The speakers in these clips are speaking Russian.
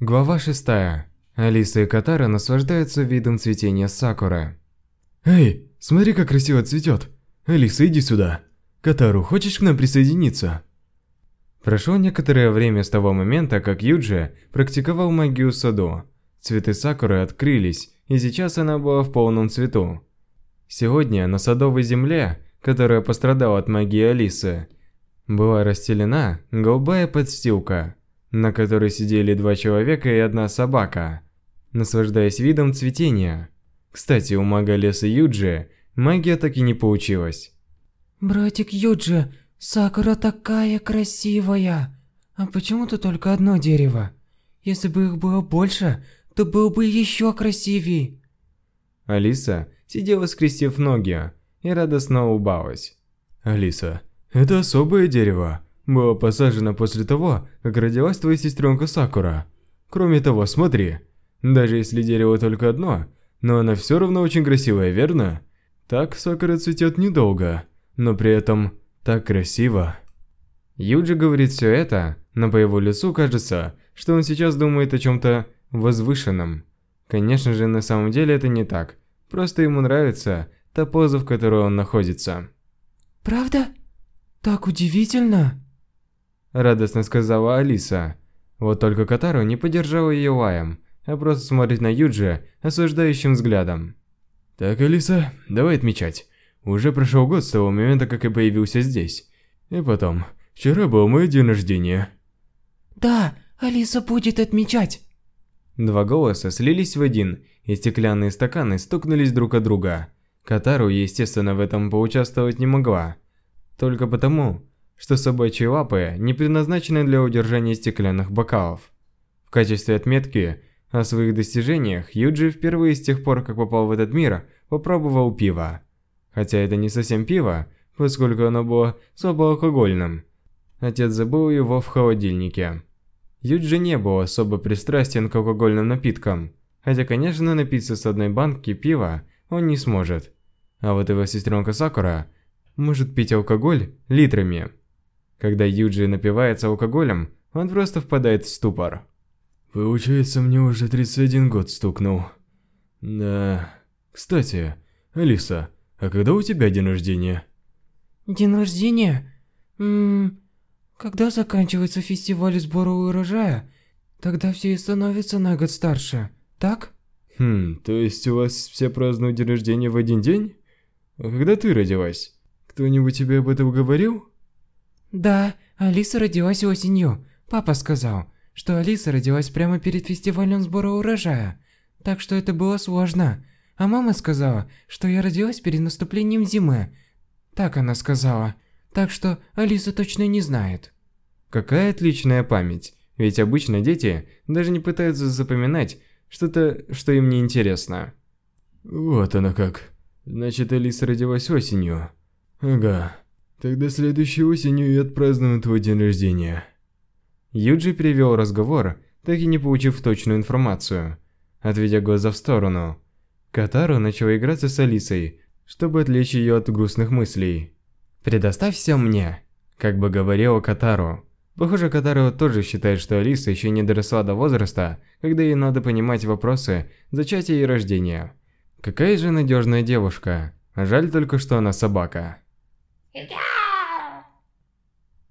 Глава 6. Алиса и Катара наслаждаются видом цветения сакуры. Эй, смотри, как красиво цветет. Алиса, иди сюда. Катару, хочешь к нам присоединиться? Прошло некоторое время с того момента, как Юджи практиковал магию саду. Цветы сакуры открылись, и сейчас она была в полном цвету. Сегодня на садовой земле, которая пострадала от магии Алисы, была расстелена голубая подстилка, на которой сидели два человека и одна собака, наслаждаясь видом цветения. Кстати, у мага леса Юджи магия так и не получилась. Братик Юджи, Сакура такая красивая. А почему-то только одно дерево. Если бы их было больше, то было бы еще красивее. Алиса сидела скрестив ноги и радостно улыбалась. Алиса, это особое дерево. Было посажено после того, как родилась твоя сестренка Сакура. Кроме того, смотри. Даже если дерево только одно, но она все равно очень красивая, верно? Так Сакура цветет недолго, но при этом так красиво. Юджи говорит все это, но по его лицу кажется, что он сейчас думает о чем-то возвышенном. Конечно же, на самом деле это не так. Просто ему нравится та поза, в которой он находится. Правда? Так удивительно. Радостно сказала Алиса. Вот только Катару не поддержала ее лаем, а просто смотрит на Юджи осуждающим взглядом. Так, Алиса, давай отмечать. Уже прошел год с того момента, как я появился здесь. И потом, вчера был мой день рождения. Да, Алиса будет отмечать. Два голоса слились в один, и стеклянные стаканы стукнулись друг от друга. Катару, естественно, в этом поучаствовать не могла. Только потому, что собачьи лапы не предназначены для удержания стеклянных бокалов. В качестве отметки о своих достижениях Юджи впервые с тех пор, как попал в этот мир, попробовал пиво. Хотя это не совсем пиво, поскольку оно было слабоалкогольным. Отец забыл его в холодильнике. Юджи не был особо пристрастен к алкогольным напиткам, хотя, конечно, напиться с одной банки пива он не сможет. А вот его сестренка Сакура может пить алкоголь литрами. Когда Юджи напивается алкоголем, он просто впадает в ступор. Получается, мне уже 31 год стукнул. Да. Кстати, Алиса, а когда у тебя день рождения? День рождения? Ммм... Когда заканчивается фестиваль сбора урожая, тогда все и становятся на год старше, так? Хм, то есть у вас все празднуют день рождения в один день? А когда ты родилась? Кто-нибудь тебе об этом говорил? Да, Алиса родилась осенью. Папа сказал, что Алиса родилась прямо перед фестивалем сбора урожая. Так что это было сложно. А мама сказала, что я родилась перед наступлением зимы. Так она сказала. Так что Алиса точно не знает. Какая отличная память. Ведь обычно дети даже не пытаются запоминать что-то, что им не интересно. Вот оно как. Значит, Алиса родилась осенью. Ага. Тогда следующей осенью и отпразднуем твой день рождения. Юджи перевел разговор, так и не получив точную информацию. Отведя глаза в сторону, Катару начала играться с Алисой, чтобы отвлечь ее от грустных мыслей. «Предоставь все мне», как бы говорила Катару. Похоже, Катару тоже считает, что Алиса еще не доросла до возраста, когда ей надо понимать вопросы зачатия и рождения. Какая же надежная девушка. Жаль только, что она собака.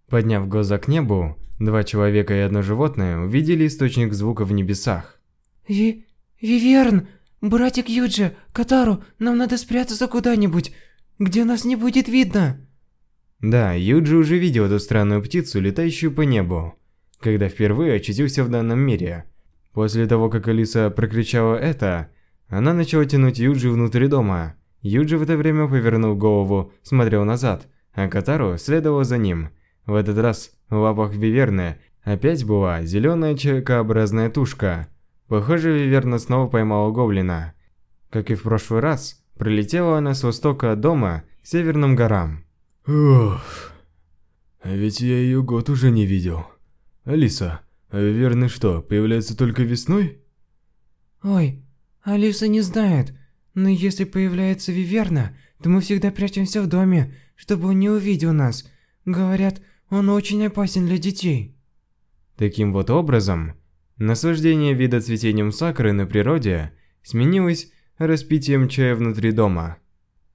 Подняв глаза к небу, два человека и одно животное увидели источник звука в небесах. Ви... Виверн! Братик Юджи, Катару, нам надо спрятаться куда-нибудь, где нас не будет видно. Да, Юджи уже видел эту странную птицу, летающую по небу, когда впервые очутился в данном мире. После того, как Алиса прокричала это, она начала тянуть Юджи внутрь дома. Юджи в это время повернул голову, смотрел назад, а Катару следовал за ним. В этот раз в лапах Виверны опять была зеленая человекообразная тушка. Похоже, Виверна снова поймала гоблина. Как и в прошлый раз, прилетела она с востока от дома к северным горам. Уф. А ведь я ее год уже не видел. Алиса, а Виверны что, появляются только весной? Ой, Алиса не знает, но если появляется Виверна, то мы всегда прячемся в доме, чтобы он не увидел нас. Говорят, он очень опасен для детей. Таким вот образом, Наслаждение вида цветением сакуры на природе сменилось распитием чая внутри дома.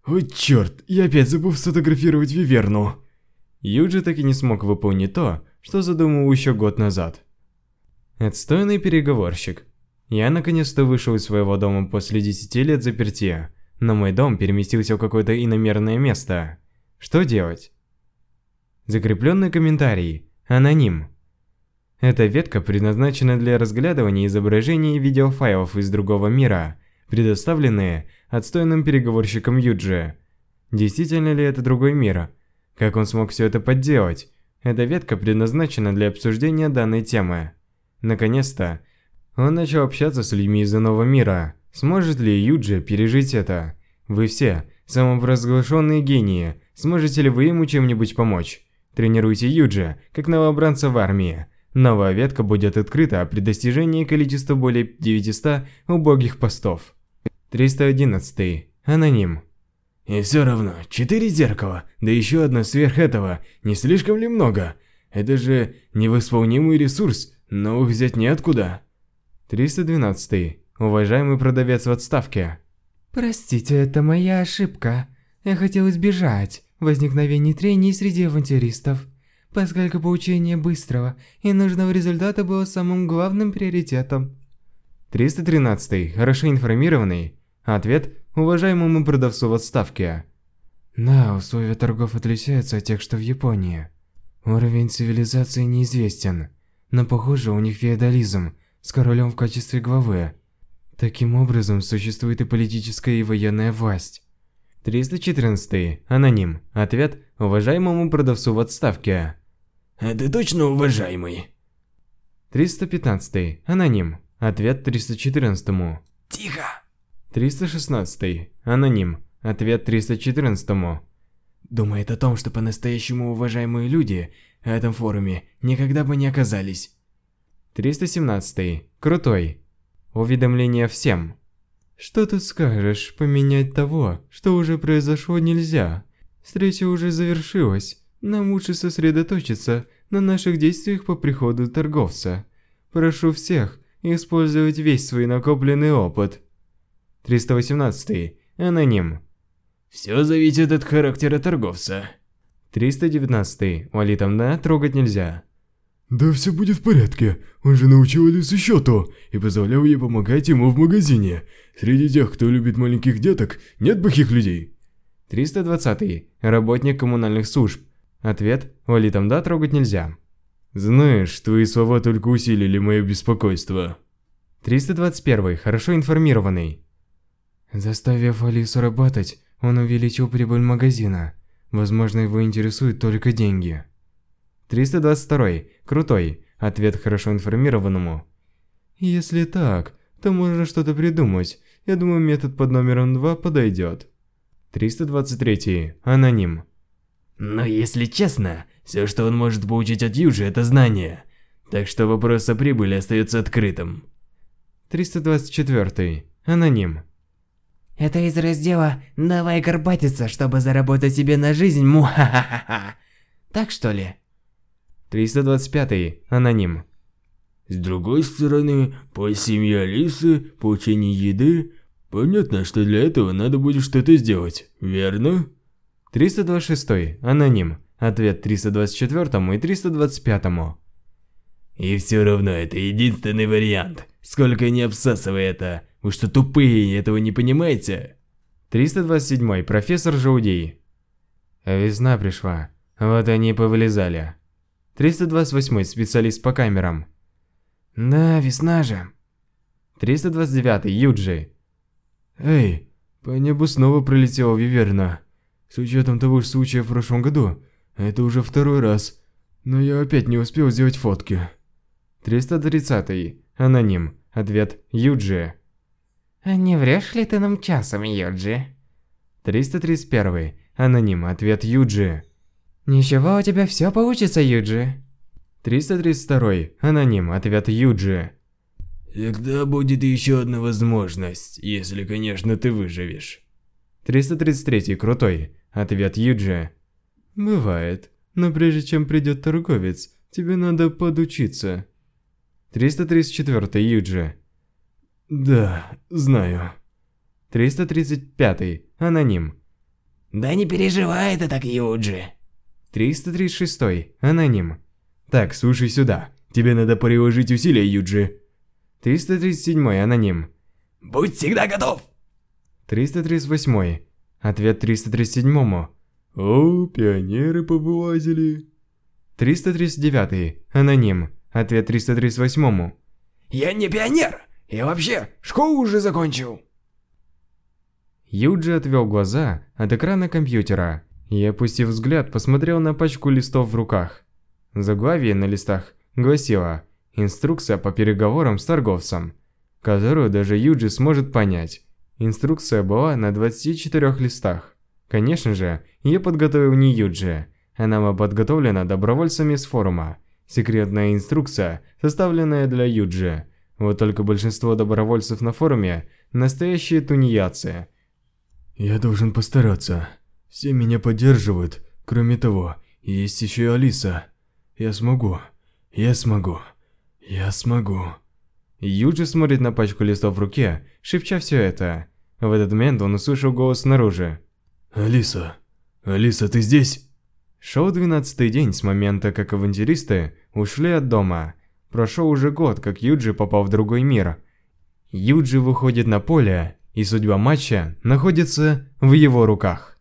Ой, черт, я опять забыл сфотографировать Виверну. Юджи так и не смог выполнить то, что задумал еще год назад. Отстойный переговорщик. Я наконец-то вышел из своего дома после 10 лет заперти, но мой дом переместился в какое-то иномерное место. Что делать? Закрепленный комментарий. Аноним. Эта ветка предназначена для разглядывания изображений и видеофайлов из другого мира, предоставленные отстойным переговорщиком Юджи. Действительно ли это другой мир? Как он смог все это подделать? Эта ветка предназначена для обсуждения данной темы. Наконец-то, он начал общаться с людьми из иного мира. Сможет ли Юджи пережить это? Вы все, самопровозглашенные гении, сможете ли вы ему чем-нибудь помочь? Тренируйте Юджи, как новобранца в армии. Новая ветка будет открыта при достижении количества более 900 убогих постов. 311. Аноним. И все равно, четыре зеркала, да еще одно сверх этого, не слишком ли много? Это же невосполнимый ресурс, но взять неоткуда. 312. Уважаемый продавец в отставке. Простите, это моя ошибка. Я хотел избежать возникновения трений среди авантюристов, поскольку получение быстрого и нужного результата было самым главным приоритетом. 313. Хорошо информированный. Ответ уважаемому продавцу в отставке. Да, условия торгов отличаются от тех, что в Японии. Уровень цивилизации неизвестен, но похоже у них феодализм с королем в качестве главы. Таким образом, существует и политическая и военная власть. 314. Аноним. Ответ уважаемому продавцу в отставке. Это точно уважаемый? 315. Аноним. Ответ 314. Тихо. 316. Аноним. Ответ 314. Думает о том, что по-настоящему уважаемые люди в этом форуме никогда бы не оказались. 317. Крутой. Уведомление всем. Что тут скажешь, поменять того, что уже произошло нельзя. Встреча уже завершилась. Нам лучше сосредоточиться на наших действиях по приходу торговца. Прошу всех использовать весь свой накопленный опыт. 318. Аноним. Все зависит от характера торговца. 319. Валитамна трогать нельзя. Да все будет в порядке. Он же научил Алису счету и позволял ей помогать ему в магазине. Среди тех, кто любит маленьких деток, нет плохих людей. 320. Работник коммунальных служб. Ответ. Валитамда трогать нельзя. Знаешь, твои слова только усилили мое беспокойство. 321. Хорошо информированный. Заставив Алису работать, он увеличил прибыль магазина. Возможно, его интересуют только деньги. 322. Крутой. Ответ хорошо информированному. Если так, то можно что-то придумать. Я думаю, метод под номером 2 подойдет. 323. Аноним. Но если честно, все, что он может получить от Южи, это знания. Так что вопрос о прибыли остается открытым. 324. Аноним. Это из раздела «Давай горбатиться, чтобы заработать себе на жизнь, муха-ха-ха-ха». Так что ли? 325. Аноним. С другой стороны, по семье Алисы, получение еды, понятно, что для этого надо будет что-то сделать, верно? 326. Аноним. Ответ 324 и 325. И все равно это единственный вариант. Сколько не обсасывай это. Вы что, тупые, этого не понимаете? 327. Профессор Жаудей. Весна пришла. Вот они и повылезали. 328. Специалист по камерам. Да, весна же. 329. Юджи. Эй, по небу снова пролетела Виверна. С учетом того же случая в прошлом году, это уже второй раз. Но я опять не успел сделать фотки. 330. Аноним. Ответ Юджи. Не врешь ли ты нам часом, Юджи? 331. Аноним. Ответ Юджи. Ничего, у тебя все получится, Юджи. 332. Аноним. Ответ Юджи. Всегда будет еще одна возможность, если, конечно, ты выживешь. 333. Крутой. Ответ Юджи. Бывает. Но прежде чем придет торговец, тебе надо подучиться. 334 Юджи. Да, знаю. 335 Аноним. Да не переживай ты так, Юджи. 336 Аноним. Так, слушай сюда. Тебе надо приложить усилия, Юджи. 337 Аноним. Будь всегда готов. 338 Ответ 337 О, пионеры повылазили. 339 Аноним. Ответ 338 Я не пионер. Я вообще школу уже закончил. Юджи отвел глаза от экрана компьютера и, опустив взгляд, посмотрел на пачку листов в руках. Заглавие на листах гласило «Инструкция по переговорам с торговцем», которую даже Юджи сможет понять. Инструкция была на 24 листах. Конечно же, ее подготовил не Юджи. Она была подготовлена добровольцами с форума. Секретная инструкция, составленная для Юджи. Вот только большинство добровольцев на форуме – настоящие тунеядцы – Я должен постараться. Все меня поддерживают. Кроме того, есть еще и Алиса. Я смогу. Я смогу. Я смогу. Юджи смотрит на пачку листов в руке, шепча все это. В этот момент он услышал голос снаружи. Алиса. Алиса, ты здесь? Шел двенадцатый день с момента, как авантюристы ушли от дома. Прошел уже год, как Юджи попал в другой мир. Юджи выходит на поле, и судьба матча находится в его руках.